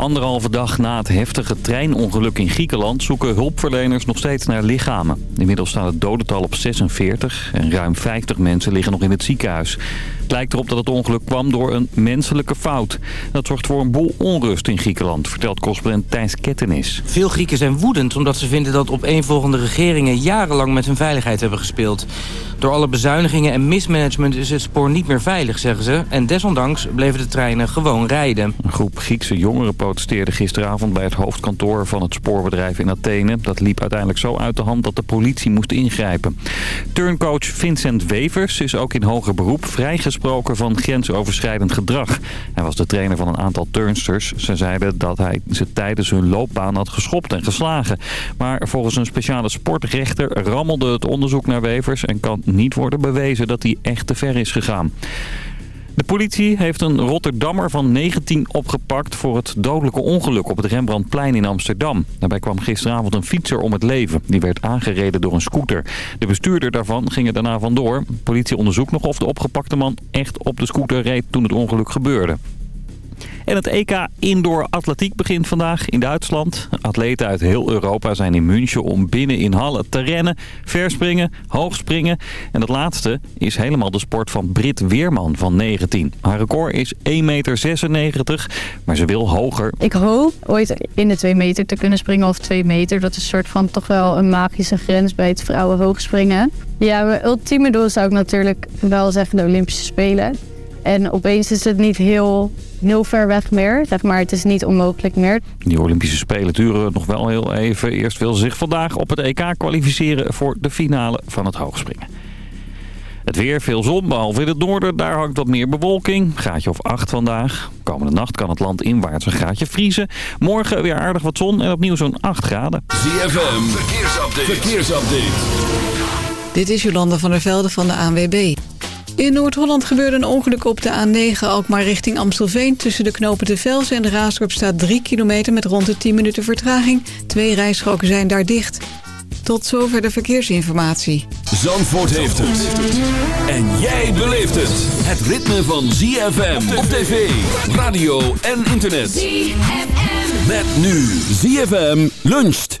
Anderhalve dag na het heftige treinongeluk in Griekenland zoeken hulpverleners nog steeds naar lichamen. Inmiddels staat het dodental op 46 en ruim 50 mensen liggen nog in het ziekenhuis. Het lijkt erop dat het ongeluk kwam door een menselijke fout. Dat zorgt voor een boel onrust in Griekenland, vertelt correspondent Thijs Kettenis. Veel Grieken zijn woedend omdat ze vinden dat opeenvolgende regeringen jarenlang met hun veiligheid hebben gespeeld. Door alle bezuinigingen en mismanagement is het spoor niet meer veilig, zeggen ze. En desondanks bleven de treinen gewoon rijden. Een groep Griekse jongeren protesteerde gisteravond bij het hoofdkantoor van het spoorbedrijf in Athene. Dat liep uiteindelijk zo uit de hand dat de politie moest ingrijpen. Turncoach Vincent Wevers is ook in hoger beroep vrijgesproken van grensoverschrijdend gedrag. Hij was de trainer van een aantal turnsters. Ze zeiden dat hij ze tijdens hun loopbaan had geschopt en geslagen. Maar volgens een speciale sportrechter rammelde het onderzoek naar Wevers en kan niet worden bewezen dat hij echt te ver is gegaan. De politie heeft een Rotterdammer van 19 opgepakt voor het dodelijke ongeluk op het Rembrandtplein in Amsterdam. Daarbij kwam gisteravond een fietser om het leven. Die werd aangereden door een scooter. De bestuurder daarvan ging er daarna vandoor. Politie onderzoekt nog of de opgepakte man echt op de scooter reed toen het ongeluk gebeurde. En het EK Indoor Atletiek begint vandaag in Duitsland. Atleten uit heel Europa zijn in München om binnen in hallen te rennen, verspringen, hoogspringen. En dat laatste is helemaal de sport van Brit Weerman van 19. Haar record is 1,96 meter, maar ze wil hoger. Ik hoop ooit in de 2 meter te kunnen springen of 2 meter. Dat is een soort van toch wel een magische grens bij het vrouwen hoogspringen. Ja, mijn ultieme doel zou ik natuurlijk wel zeggen de Olympische Spelen. En opeens is het niet heel, heel ver weg meer. Zeg maar, het is niet onmogelijk meer. Die Olympische Spelen duren nog wel heel even. Eerst wil ze zich vandaag op het EK kwalificeren voor de finale van het hoogspringen. Het weer, veel zon, behalve in het noorden. Daar hangt wat meer bewolking. Graadje of 8 vandaag. Komende nacht kan het land inwaarts een graadje vriezen. Morgen weer aardig wat zon en opnieuw zo'n 8 graden. ZFM, verkeersupdate. verkeersupdate. Dit is Jolanda van der Velde van de ANWB. In Noord-Holland gebeurde een ongeluk op de A9 Alkmaar richting Amstelveen. Tussen de knopen de Vels en de Raasdorp staat 3 kilometer met rond de 10 minuten vertraging. Twee rijstroken zijn daar dicht. Tot zover de verkeersinformatie. Zandvoort heeft het. En jij beleeft het. Het ritme van ZFM op tv, radio en internet. ZFM. Met nu ZFM luncht.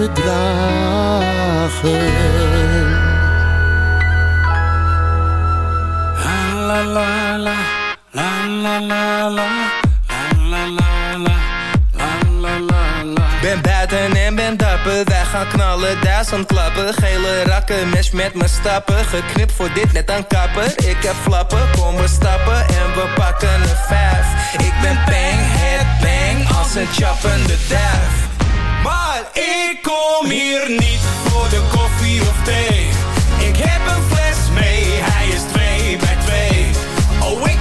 te dragen. La la la la la la la la la la la la la la Ben buiten en ben dapper, wij gaan knallen, duizend klappen Gele rakken, mes met mijn stappen Geknipt voor dit net een kapper Ik heb flappen, kom we stappen en we pakken een vijf Ik ben bang, head bang, als een chappende duif ik kom hier niet voor de koffie of thee. Ik heb een fles mee, hij is twee bij twee. Oh, ik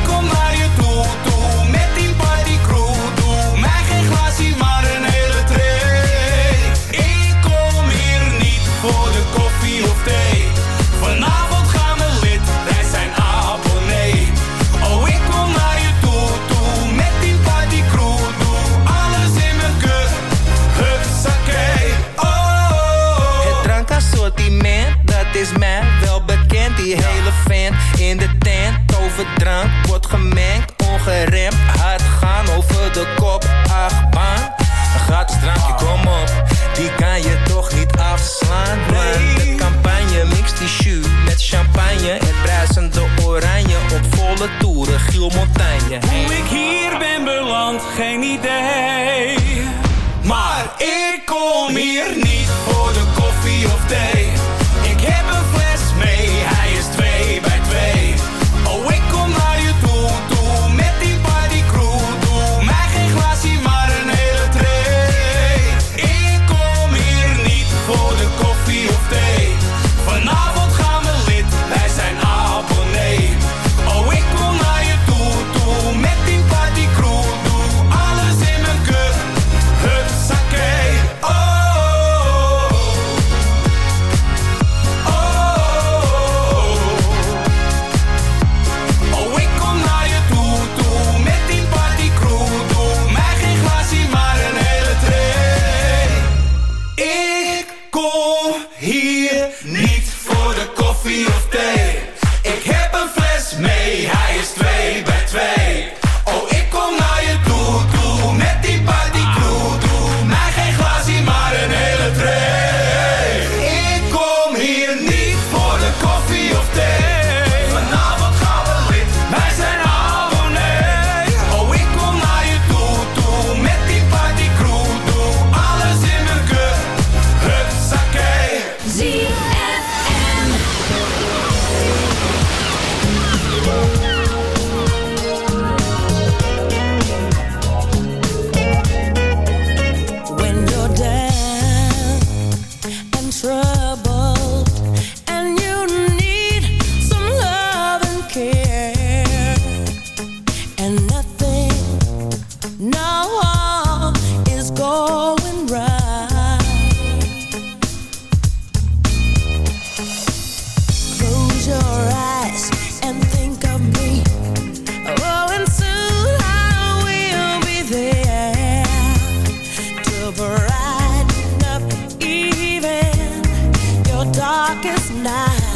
Een gratis drankje, kom op. Die kan je toch niet afslaan Man, de campagne mixt die jus met champagne. Het bruisende oranje op volle toeren Giel Montagne Hoe ik hier ben beland, geen idee. Maar ik kom hier niet voor de koffie of thee. darkest night.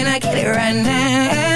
Can I get it right now?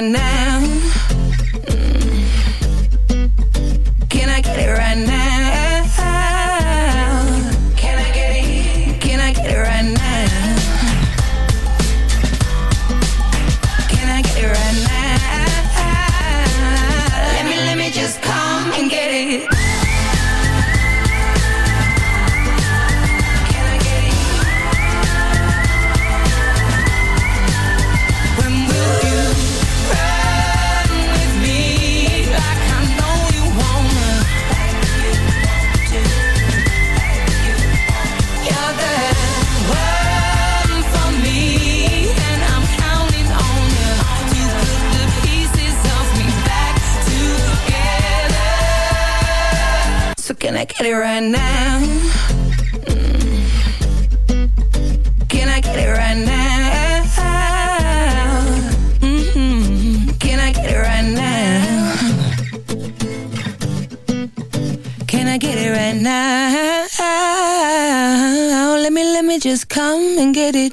night get it right now? Mm. Can I get it right now? Mm-hmm. Can I get it right now? Can I get it right now? Let me, let me just come and get it.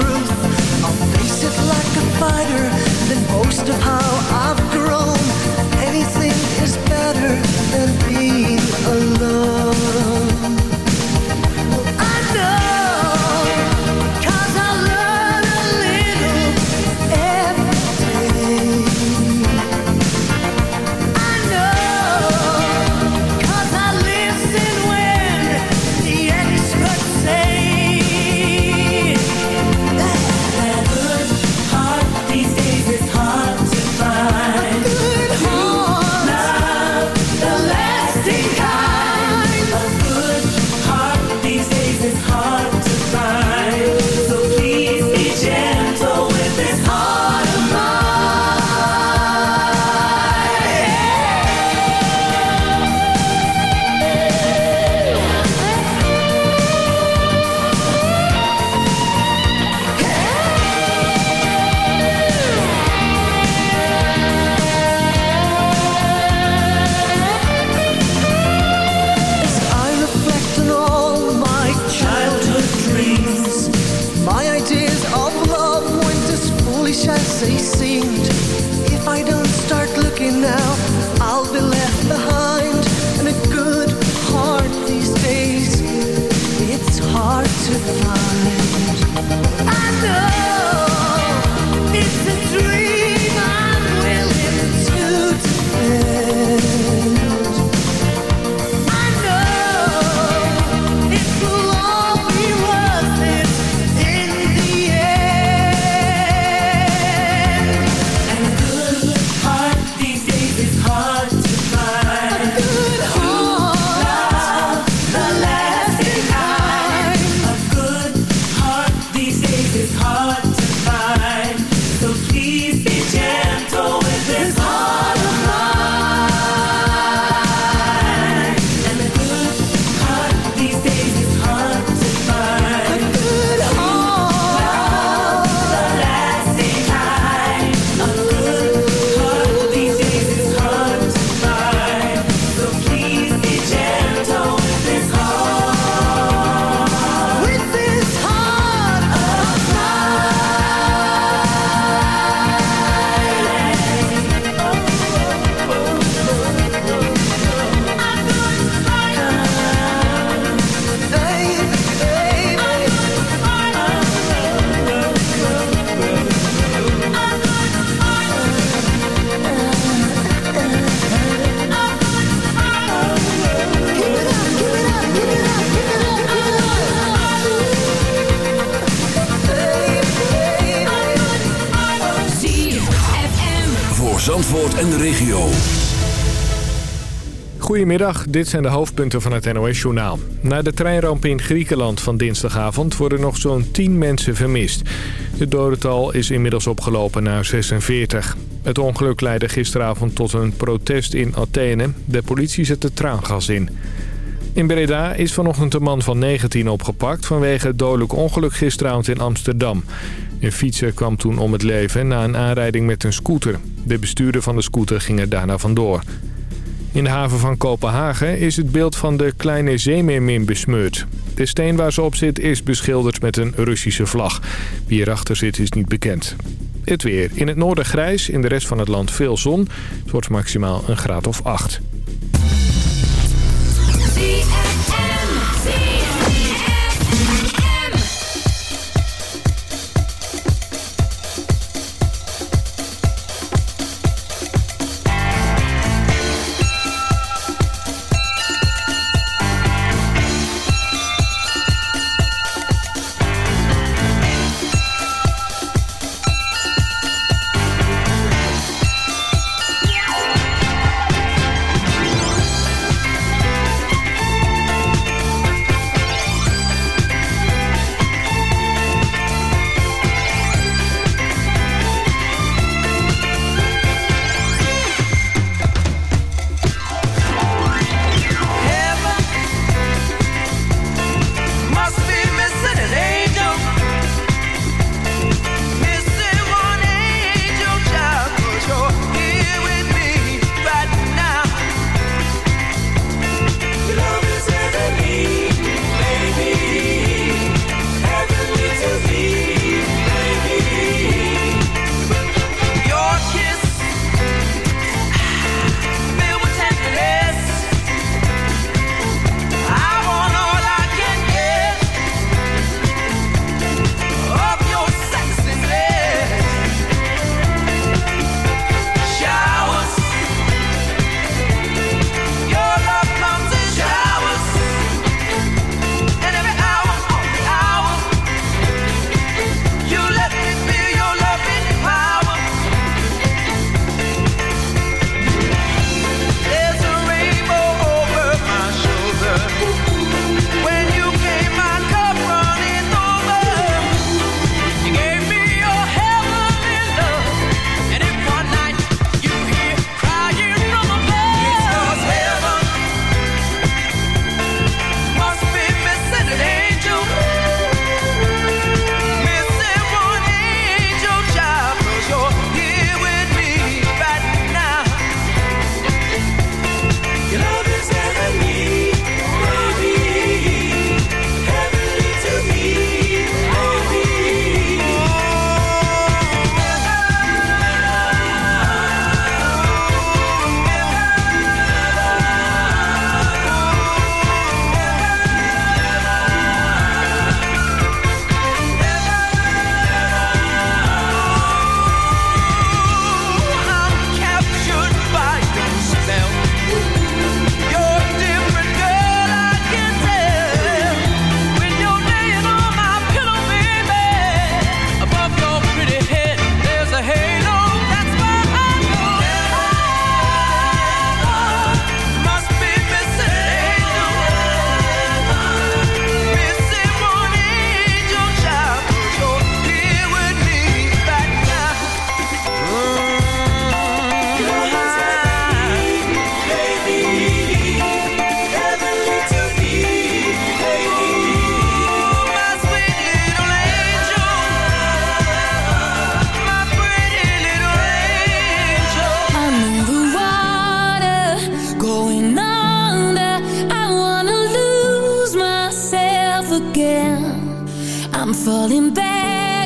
truth. I'll face it like a fighter, then boast of how I've Goedemiddag, dit zijn de hoofdpunten van het NOS-journaal. Na de treinramp in Griekenland van dinsdagavond worden nog zo'n 10 mensen vermist. Het dodental is inmiddels opgelopen naar 46. Het ongeluk leidde gisteravond tot een protest in Athene. De politie zette traangas in. In Breda is vanochtend een man van 19 opgepakt vanwege het dodelijk ongeluk gisteravond in Amsterdam. Een fietser kwam toen om het leven na een aanrijding met een scooter. De bestuurder van de scooter ging er daarna vandoor. In de haven van Kopenhagen is het beeld van de kleine zeemeermin besmeurd. De steen waar ze op zit is beschilderd met een Russische vlag. Wie erachter zit is niet bekend. Het weer. In het noorden grijs, in de rest van het land veel zon. Het wordt maximaal een graad of 8.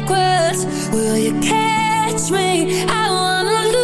Backwards. Will you catch me? I wanna lose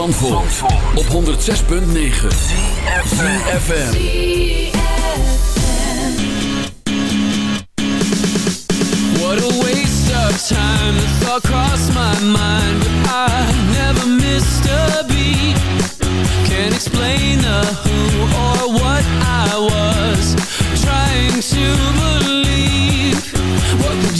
Zandvoort, Zandvoort. op 106.9 CFFM What a waste of time. The thought crossed my mind I never missed a beat. Can't explain the who or what I was Trying to believe. What could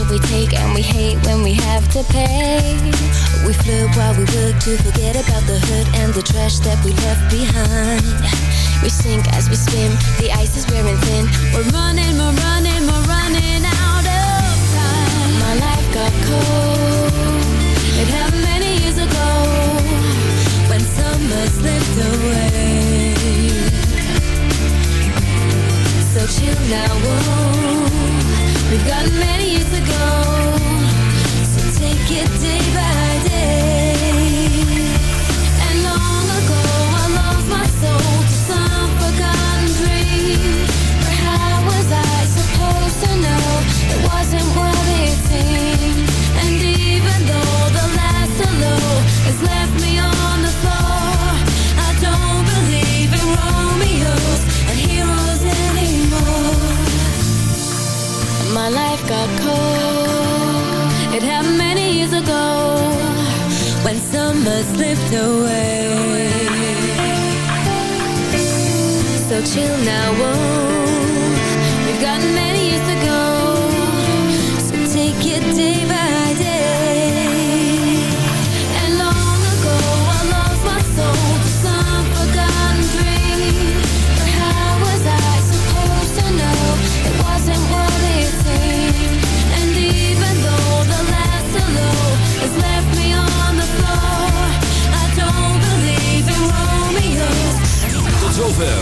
until we take, and we hate when we have to pay. We float while we work to forget about the hurt and the trash that we left behind. We sink as we swim, the ice is wearing thin. We're running, we're running, we're running out of time. My life got cold. It happened many years ago when summer slipped away. So chill now, whoa. We've got many years to go. So take it day by when summer slipped away. So chill now.